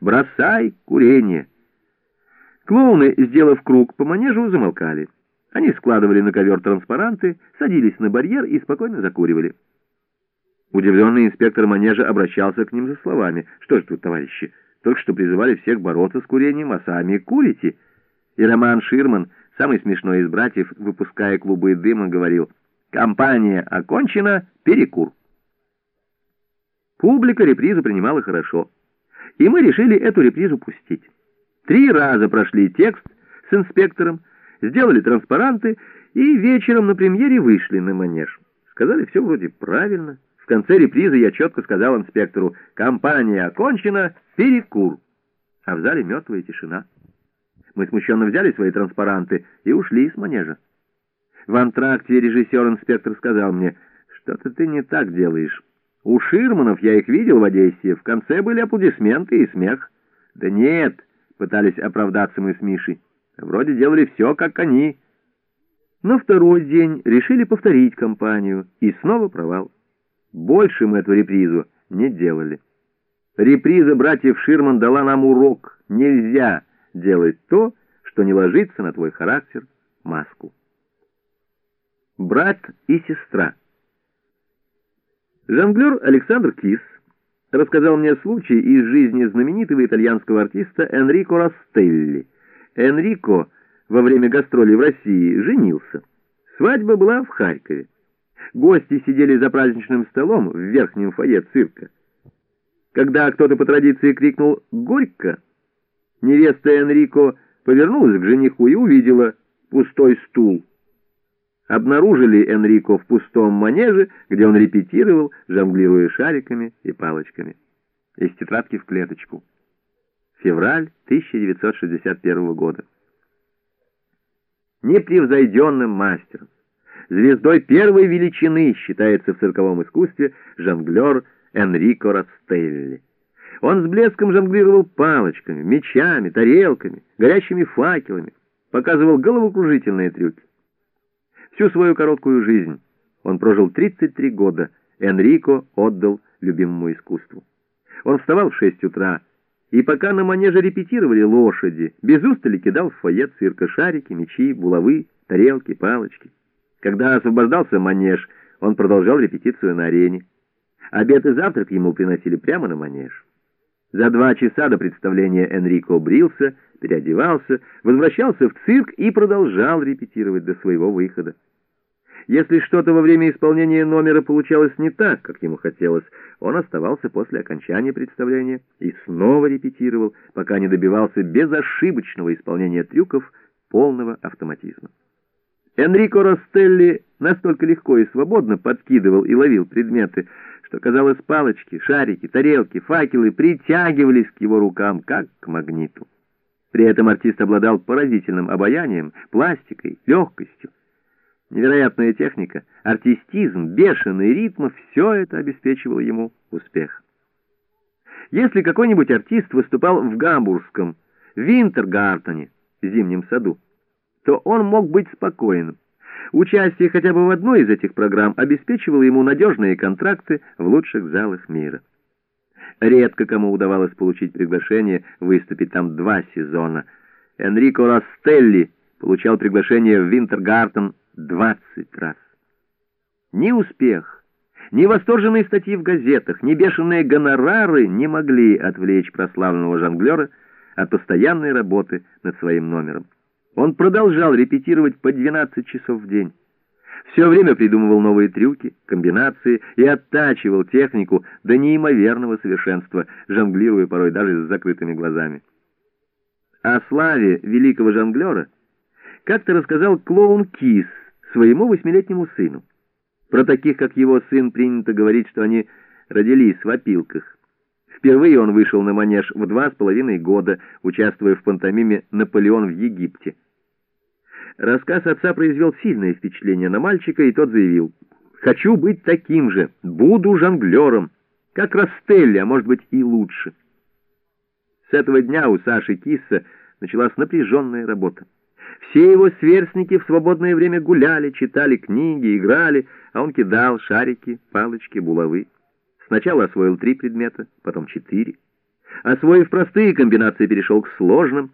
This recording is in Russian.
«Бросай курение!» Клоуны, сделав круг по манежу, замолкали. Они складывали на ковер транспаранты, садились на барьер и спокойно закуривали. Удивленный инспектор манежа обращался к ним за словами. «Что же тут, товарищи, только что призывали всех бороться с курением, а сами курите?» И Роман Ширман, самый смешной из братьев, выпуская клубы дыма, говорил «Компания окончена, перекур». Публика репризу принимала хорошо, и мы решили эту репризу пустить. Три раза прошли текст с инспектором, сделали транспаранты и вечером на премьере вышли на манеж. Сказали все вроде правильно. В конце репризы я четко сказал инспектору «Компания окончена, перекур». А в зале мертвая тишина. Мы смущенно взяли свои транспаранты и ушли с манежа. В антракте режиссер-инспектор сказал мне «Что-то ты не так делаешь». У Ширманов я их видел в Одессе. В конце были аплодисменты и смех. Да нет, пытались оправдаться мы с Мишей. Вроде делали все, как они. На второй день решили повторить кампанию, и снова провал. Больше мы эту репризу не делали. Реприза братьев Ширман дала нам урок. Нельзя делать то, что не ложится на твой характер, маску. Брат и сестра. Жонглер Александр Кис рассказал мне случай из жизни знаменитого итальянского артиста Энрико Растелли. Энрико во время гастролей в России женился. Свадьба была в Харькове. Гости сидели за праздничным столом в верхнем фойе цирка. Когда кто-то по традиции крикнул «Горько!», невеста Энрико повернулась к жениху и увидела пустой стул обнаружили Энрико в пустом манеже, где он репетировал, жонглируя шариками и палочками. Из тетрадки в клеточку. Февраль 1961 года. Непревзойденным мастером, звездой первой величины считается в цирковом искусстве жонглер Энрико Растелли. Он с блеском жонглировал палочками, мечами, тарелками, горящими факелами, показывал головокружительные трюки. Всю свою короткую жизнь он прожил 33 года, Энрико отдал любимому искусству. Он вставал в 6 утра, и пока на манеже репетировали лошади, без устали кидал в фойе цирка шарики, мечи, булавы, тарелки, палочки. Когда освобождался манеж, он продолжал репетицию на арене. Обед и завтрак ему приносили прямо на манеж. За два часа до представления Энрико брился, переодевался, возвращался в цирк и продолжал репетировать до своего выхода. Если что-то во время исполнения номера получалось не так, как ему хотелось, он оставался после окончания представления и снова репетировал, пока не добивался безошибочного исполнения трюков полного автоматизма. Энрико Ростелли настолько легко и свободно подкидывал и ловил предметы, что, казалось, палочки, шарики, тарелки, факелы притягивались к его рукам, как к магниту. При этом артист обладал поразительным обаянием, пластикой, легкостью. Невероятная техника, артистизм, бешеный ритм — все это обеспечивало ему успех. Если какой-нибудь артист выступал в гамбургском Винтергартене, зимнем саду, то он мог быть спокойным. Участие хотя бы в одной из этих программ обеспечивало ему надежные контракты в лучших залах мира. Редко кому удавалось получить приглашение выступить там два сезона. Энрико Растелли получал приглашение в Винтергартен 20 раз. Ни успех, ни восторженные статьи в газетах, ни бешеные гонорары не могли отвлечь прославленного жонглера от постоянной работы над своим номером. Он продолжал репетировать по 12 часов в день. Все время придумывал новые трюки, комбинации и оттачивал технику до неимоверного совершенства, жонглируя порой даже с закрытыми глазами. О славе великого жонглера как-то рассказал клоун Кис своему восьмилетнему сыну. Про таких, как его сын, принято говорить, что они родились в опилках. Впервые он вышел на манеж в два с половиной года, участвуя в пантомиме «Наполеон в Египте». Рассказ отца произвел сильное впечатление на мальчика, и тот заявил, «Хочу быть таким же, буду жонглером, как Растелли, а может быть и лучше». С этого дня у Саши Кисса началась напряженная работа. Все его сверстники в свободное время гуляли, читали книги, играли, а он кидал шарики, палочки, булавы. Сначала освоил три предмета, потом четыре. Освоив простые комбинации, перешел к сложным.